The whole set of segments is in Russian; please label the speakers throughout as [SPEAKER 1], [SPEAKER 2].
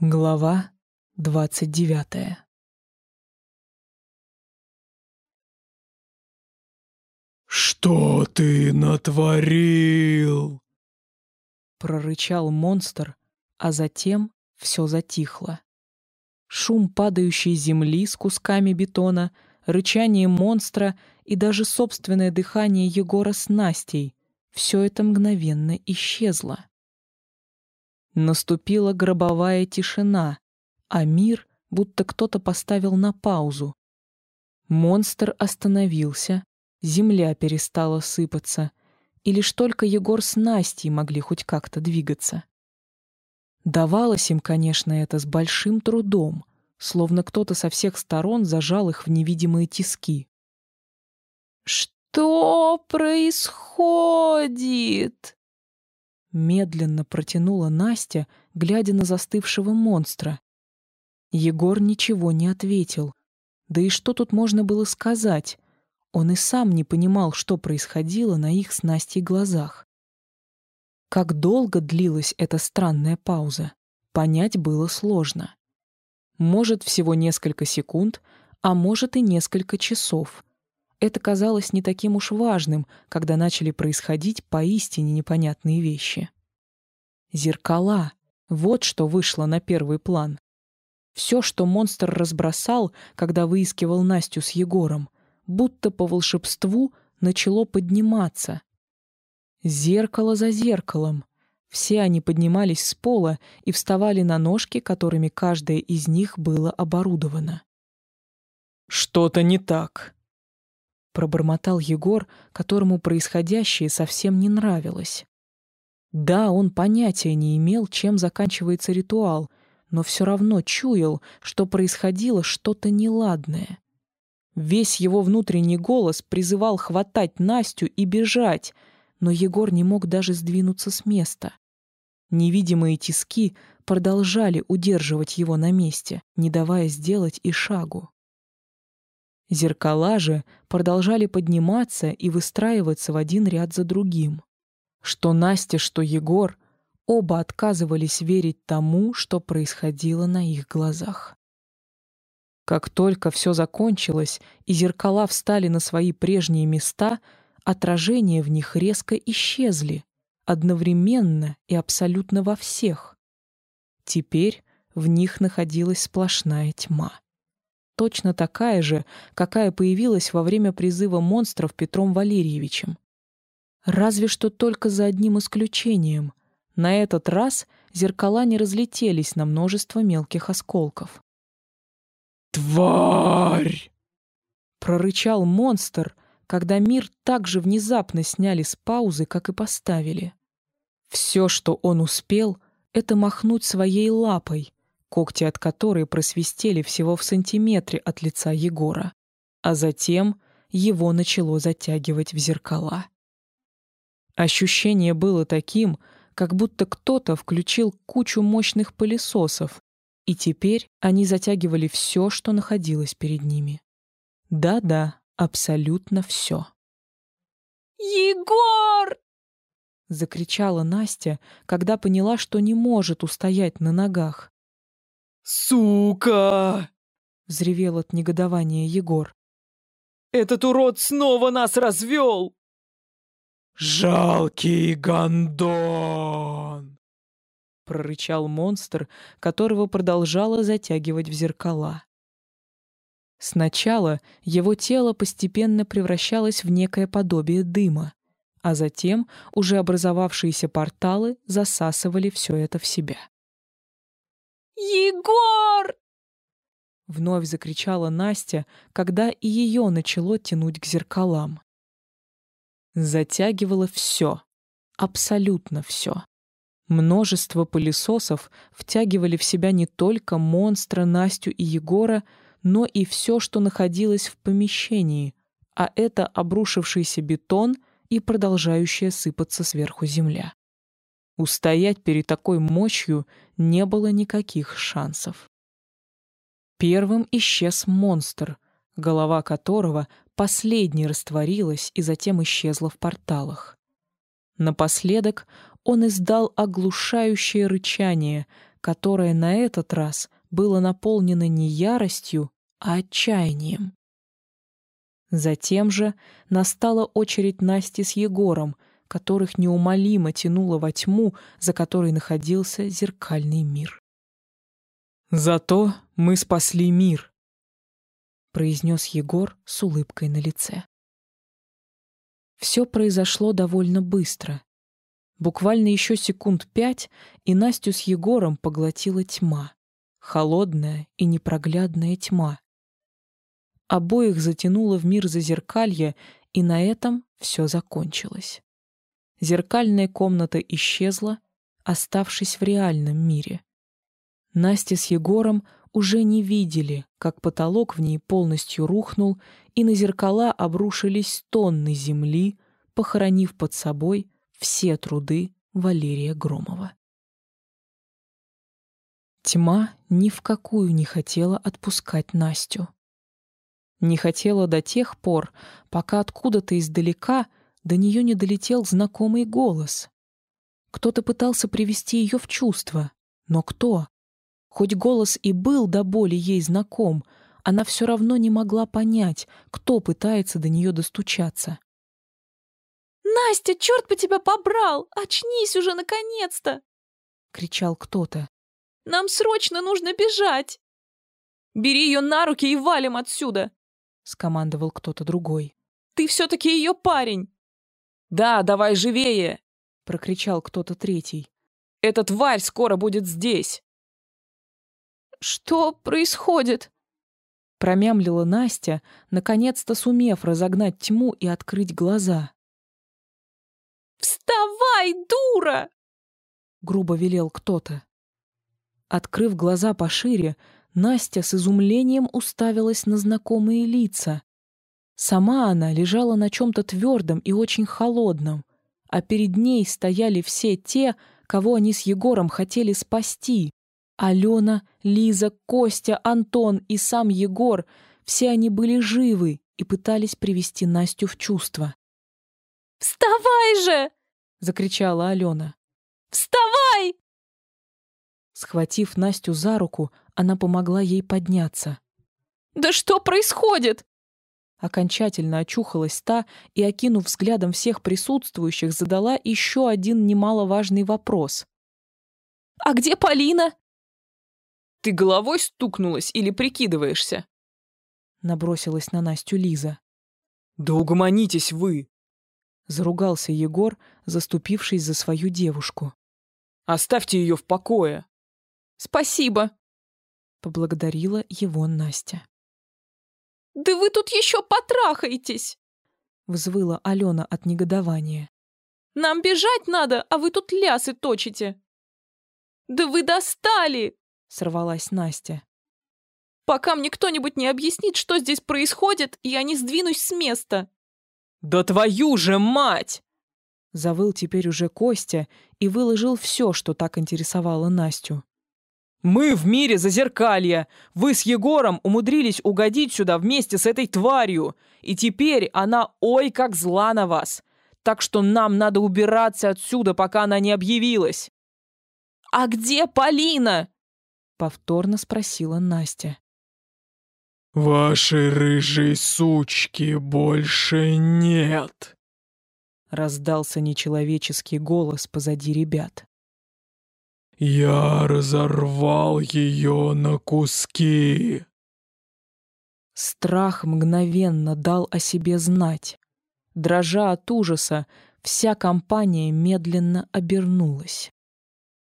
[SPEAKER 1] Глава двадцать девятая
[SPEAKER 2] «Что ты натворил?»
[SPEAKER 1] Прорычал монстр, а затем все затихло. Шум падающей земли с кусками бетона, рычание монстра и даже собственное дыхание Егора с Настей — все это мгновенно исчезло. Наступила гробовая тишина, а мир будто кто-то поставил на паузу. Монстр остановился, земля перестала сыпаться, и лишь только Егор с Настей могли хоть как-то двигаться. Давалось им, конечно, это с большим трудом, словно кто-то со всех сторон зажал их в невидимые тиски. «Что происходит?» Медленно протянула Настя, глядя на застывшего монстра. Егор ничего не ответил. Да и что тут можно было сказать? Он и сам не понимал, что происходило на их с Настей глазах. Как долго длилась эта странная пауза, понять было сложно. Может, всего несколько секунд, а может и несколько часов. Это казалось не таким уж важным, когда начали происходить поистине непонятные вещи. Зеркала — вот что вышло на первый план. Все, что монстр разбросал, когда выискивал Настю с Егором, будто по волшебству начало подниматься. Зеркало за зеркалом. Все они поднимались с пола и вставали на ножки, которыми каждая из них было оборудовано.
[SPEAKER 2] «Что-то не так», —
[SPEAKER 1] пробормотал Егор, которому происходящее совсем не нравилось. Да, он понятия не имел, чем заканчивается ритуал, но все равно чуял, что происходило что-то неладное. Весь его внутренний голос призывал хватать Настю и бежать, но Егор не мог даже сдвинуться с места. Невидимые тиски продолжали удерживать его на месте, не давая сделать и шагу. Зеркала же продолжали подниматься и выстраиваться в один ряд за другим. Что Настя, что Егор оба отказывались верить тому, что происходило на их глазах. Как только все закончилось и зеркала встали на свои прежние места, отражения в них резко исчезли, одновременно и абсолютно во всех. Теперь в них находилась сплошная тьма. Точно такая же, какая появилась во время призыва монстров Петром Валерьевичем. Разве что только за одним исключением. На этот раз зеркала не разлетелись на множество мелких осколков.
[SPEAKER 2] «Тварь!»
[SPEAKER 1] — прорычал монстр, когда мир так же внезапно сняли с паузы, как и поставили. Все, что он успел, — это махнуть своей лапой, когти от которой просвистели всего в сантиметре от лица Егора, а затем его начало затягивать в зеркала. Ощущение было таким, как будто кто-то включил кучу мощных пылесосов, и теперь они затягивали все, что находилось перед ними. Да-да, абсолютно все.
[SPEAKER 3] «Егор!»
[SPEAKER 1] — закричала Настя, когда поняла, что не может устоять на ногах.
[SPEAKER 2] «Сука!»
[SPEAKER 1] — взревел от негодования Егор.
[SPEAKER 2] «Этот урод снова нас развел!» «Жалкий гондон!»
[SPEAKER 1] — прорычал монстр, которого продолжало затягивать в зеркала. Сначала его тело постепенно превращалось в некое подобие дыма, а затем уже образовавшиеся порталы засасывали все это в себя.
[SPEAKER 3] «Егор!»
[SPEAKER 1] Вновь закричала Настя, когда и ее начало тянуть к зеркалам затягивало все, абсолютно все. Множество пылесосов втягивали в себя не только монстра, Настю и Егора, но и все, что находилось в помещении, а это обрушившийся бетон и продолжающая сыпаться сверху земля. Устоять перед такой мощью не было никаких шансов. Первым исчез монстр, голова которого последней растворилась и затем исчезла в порталах. Напоследок он издал оглушающее рычание, которое на этот раз было наполнено не яростью, а отчаянием. Затем же настала очередь Насти с Егором, которых неумолимо тянуло во тьму, за которой находился зеркальный мир.
[SPEAKER 2] «Зато мы спасли мир», —
[SPEAKER 1] произнес Егор с улыбкой на лице. Все произошло довольно быстро. Буквально еще секунд пять, и Настю с Егором поглотила тьма. Холодная и непроглядная тьма. Обоих затянуло в мир зазеркалья, и на этом все закончилось. Зеркальная комната исчезла, оставшись в реальном мире. Настя с Егором уже не видели, как потолок в ней полностью рухнул, и на зеркала обрушились тонны земли, похоронив под собой все труды Валерия Громова. Тьма ни в какую не хотела отпускать Настю. Не хотела до тех пор, пока откуда-то издалека до нее не долетел знакомый голос. Кто-то пытался привести ее в чувство, но кто? Хоть голос и был до боли ей знаком, она все равно не могла понять, кто пытается до нее достучаться.
[SPEAKER 3] «Настя, черт бы тебя побрал! Очнись уже, наконец-то!» — кричал кто-то. «Нам срочно нужно бежать!» «Бери ее на руки и валим отсюда!» — скомандовал кто-то другой. «Ты все-таки ее парень!»
[SPEAKER 2] «Да, давай живее!»
[SPEAKER 1] — прокричал кто-то третий.
[SPEAKER 2] «Эта тварь скоро будет здесь!»
[SPEAKER 3] «Что происходит?»
[SPEAKER 1] Промямлила Настя, наконец-то сумев разогнать тьму и открыть глаза.
[SPEAKER 3] «Вставай, дура!»
[SPEAKER 1] — грубо велел кто-то. Открыв глаза пошире, Настя с изумлением уставилась на знакомые лица. Сама она лежала на чем-то твердом и очень холодном, а перед ней стояли все те, кого они с Егором хотели спасти. Алена, Лиза, Костя, Антон и сам Егор — все они были живы и пытались привести Настю в чувство.
[SPEAKER 3] «Вставай же!» — закричала Алена. «Вставай!»
[SPEAKER 1] Схватив Настю за руку, она помогла ей подняться.
[SPEAKER 3] «Да что происходит?»
[SPEAKER 1] Окончательно очухалась та и, окинув взглядом всех присутствующих, задала еще один немаловажный вопрос.
[SPEAKER 3] «А где Полина?»
[SPEAKER 2] «Ты головой стукнулась или прикидываешься?»
[SPEAKER 1] Набросилась на Настю Лиза.
[SPEAKER 2] «Да угомонитесь вы!»
[SPEAKER 1] Заругался Егор, заступившись за свою девушку.
[SPEAKER 2] «Оставьте ее в покое!»
[SPEAKER 3] «Спасибо!»
[SPEAKER 1] Поблагодарила его Настя.
[SPEAKER 3] «Да вы тут еще потрахаетесь!»
[SPEAKER 1] Взвыла Алена от негодования.
[SPEAKER 3] «Нам бежать надо, а вы тут лясы точите!» «Да вы достали!» Сорвалась Настя. «Пока мне кто-нибудь не объяснит, что здесь происходит, я не сдвинусь с места!»
[SPEAKER 2] «Да твою же мать!»
[SPEAKER 1] Завыл теперь уже Костя и выложил все, что так интересовало Настю.
[SPEAKER 2] «Мы в мире зазеркалья! Вы с Егором умудрились угодить сюда вместе с этой тварью, и теперь она ой как зла на вас! Так что нам надо убираться отсюда, пока она не объявилась!»
[SPEAKER 3] «А где Полина?»
[SPEAKER 1] — повторно спросила Настя.
[SPEAKER 4] «Вашей рыжей сучки больше нет!»
[SPEAKER 1] Раздался нечеловеческий голос позади ребят.
[SPEAKER 4] «Я разорвал ее на куски!»
[SPEAKER 1] Страх мгновенно дал о себе знать. Дрожа от ужаса, вся компания медленно обернулась.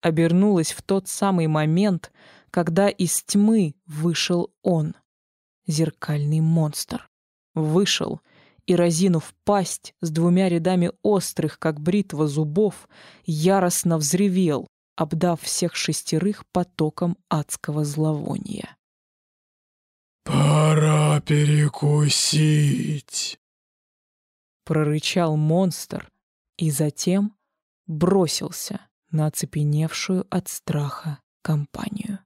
[SPEAKER 1] Обернулась в тот самый момент, когда из тьмы вышел он — зеркальный монстр. Вышел и, разинув пасть с двумя рядами острых, как бритва зубов, яростно взревел, обдав всех шестерых потоком адского зловония.
[SPEAKER 4] «Пора перекусить!»
[SPEAKER 1] Прорычал монстр и затем бросился на оцепеневшую от страха компанию.